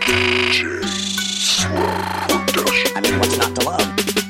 DJ Slow Production. I mean, what's not to love?